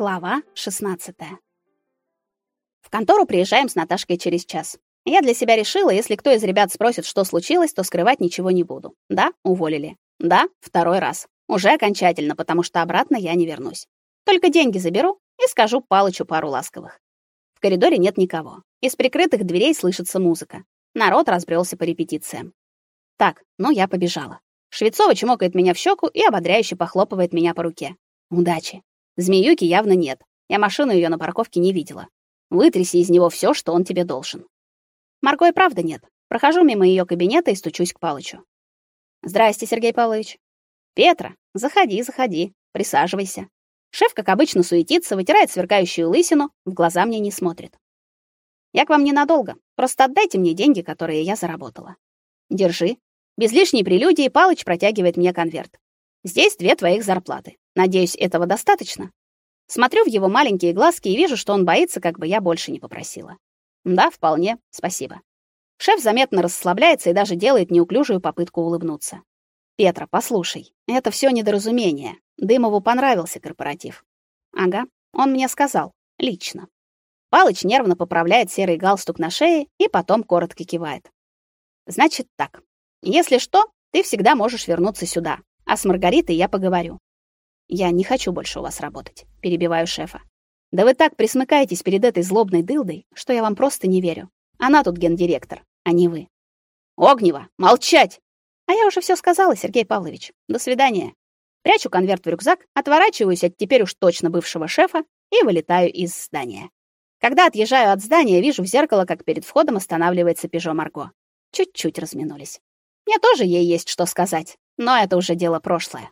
Глава 16. В контору приезжаем с Наташкой через час. Я для себя решила, если кто из ребят спросит, что случилось, то скрывать ничего не буду. Да, уволили. Да, второй раз. Уже окончательно, потому что обратно я не вернусь. Только деньги заберу и скажу Палычу пару ласковых. В коридоре нет никого. Из прикрытых дверей слышится музыка. Народ разбрелся по репетициям. Так, ну я побежала. Швецова чмокает меня в щеку и ободряюще похлопывает меня по руке. Удачи. Змеюки явно нет. Я машину ее на парковке не видела. Вытряси из него все, что он тебе должен. Марго и правда нет. Прохожу мимо ее кабинета и стучусь к Палычу. Здрасте, Сергей Павлович. Петра, заходи, заходи, присаживайся. Шеф, как обычно, суетится, вытирает сверкающую лысину, в глаза мне не смотрит. Я к вам ненадолго. Просто отдайте мне деньги, которые я заработала. Держи. Без лишней прелюдии Палыч протягивает мне конверт. Здесь две твоих зарплаты. Надеюсь, этого достаточно. Смотрю в его маленькие глазки и вижу, что он боится, как бы я больше не попросила. Да, вполне. Спасибо. Шеф заметно расслабляется и даже делает неуклюжую попытку улыбнуться. Петра, послушай, это все недоразумение. Дымову понравился корпоратив. Ага, он мне сказал лично. Палыч нервно поправляет серый галстук на шее и потом коротко кивает. Значит так. Если что, ты всегда можешь вернуться сюда, а с Маргаритой я поговорю. Я не хочу больше у вас работать, перебиваю шефа. Да вы так присмыкаетесь перед этой злобной дылдой, что я вам просто не верю. Она тут гендиректор, а не вы. Огнева, молчать. А я уже все сказала, Сергей Павлович. До свидания. Прячу конверт в рюкзак, отворачиваюсь от теперь уж точно бывшего шефа и вылетаю из здания. Когда отъезжаю от здания, вижу в зеркало, как перед входом останавливается Пежо Марго. Чуть-чуть разминулись. Мне тоже ей есть что сказать, но это уже дело прошлое.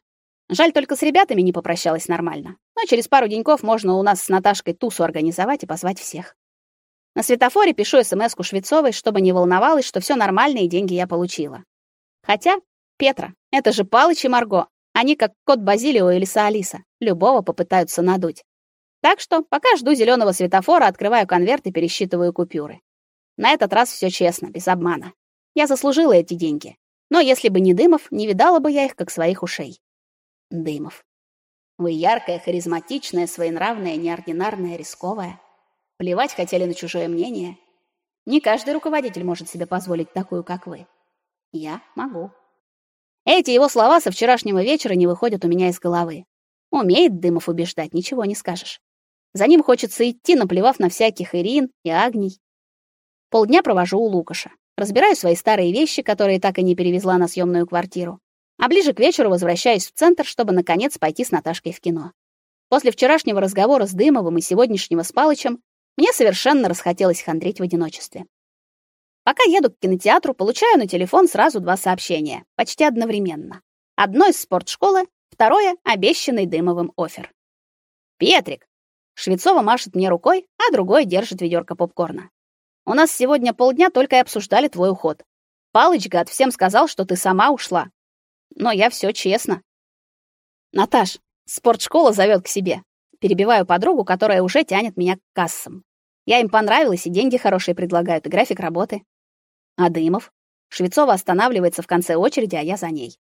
Жаль, только с ребятами не попрощалась нормально. Но через пару деньков можно у нас с Наташкой тусу организовать и позвать всех. На светофоре пишу смс-ку Швецовой, чтобы не волновалась, что все нормально и деньги я получила. Хотя, Петра, это же Палыч и Марго. Они как кот Базилио или Саалиса. Любого попытаются надуть. Так что, пока жду зеленого светофора, открываю конверт и пересчитываю купюры. На этот раз все честно, без обмана. Я заслужила эти деньги. Но если бы не Дымов, не видала бы я их как своих ушей. Дымов. Вы яркая, харизматичная, своенравная, неординарная, рисковая. Плевать хотели на чужое мнение. Не каждый руководитель может себе позволить такую, как вы. Я могу. Эти его слова со вчерашнего вечера не выходят у меня из головы. Умеет Дымов убеждать, ничего не скажешь. За ним хочется идти, наплевав на всяких Ирин и Агний. Полдня провожу у Лукаша. Разбираю свои старые вещи, которые так и не перевезла на съемную квартиру. А ближе к вечеру возвращаюсь в центр, чтобы наконец пойти с Наташкой в кино. После вчерашнего разговора с Дымовым и сегодняшнего с Палычем мне совершенно расхотелось хандрить в одиночестве. Пока еду к кинотеатру, получаю на телефон сразу два сообщения, почти одновременно. Одно из спортшколы, второе — обещанный Дымовым офер. «Петрик!» Швецова машет мне рукой, а другой держит ведерко попкорна. «У нас сегодня полдня только и обсуждали твой уход. Палыч, гад, всем сказал, что ты сама ушла, но я все честно. Наташ, спортшкола зовет к себе. Перебиваю подругу, которая уже тянет меня к кассам. Я им понравилась, и деньги хорошие предлагают, и график работы. А Дымов? Швецова останавливается в конце очереди, а я за ней.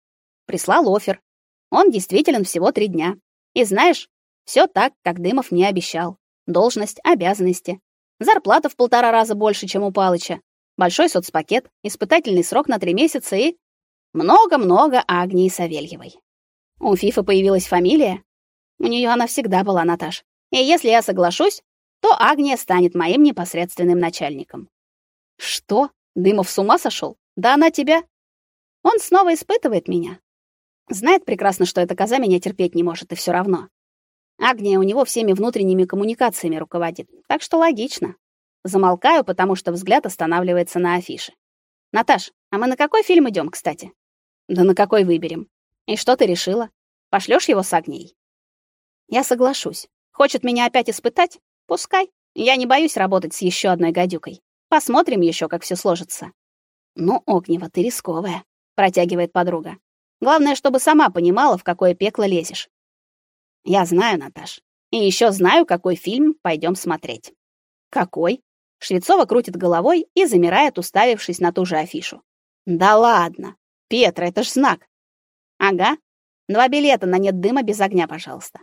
Прислал офер. Он действителен всего три дня. И знаешь, все так, как Дымов мне обещал. Должность, обязанности. Зарплата в полтора раза больше, чем у Палыча. Большой соцпакет, испытательный срок на три месяца и много-много Агнии Савельевой. У Фифы появилась фамилия. У нее она всегда была, Наташ. И если я соглашусь, то Агния станет моим непосредственным начальником. Что? Дымов с ума сошел? Да она тебя. Он снова испытывает меня. Знает прекрасно, что эта коза меня терпеть не может, и все равно. Агния у него всеми внутренними коммуникациями руководит. Так что логично. Замолкаю, потому что взгляд останавливается на афише. Наташ, а мы на какой фильм идем, кстати? Да на какой выберем? И что ты решила? Пошлёшь его с огней? Я соглашусь. Хочет меня опять испытать? Пускай. Я не боюсь работать с ещё одной гадюкой. Посмотрим ещё, как всё сложится. Ну, Огнева, ты рисковая, протягивает подруга. Главное, чтобы сама понимала, в какое пекло лезешь. Я знаю, Наташ. И ещё знаю, какой фильм пойдём смотреть. Какой? Швецова крутит головой и замирает, уставившись на ту же афишу. Да ладно. Петра, это ж знак. Ага. Два билета на нет дыма без огня, пожалуйста.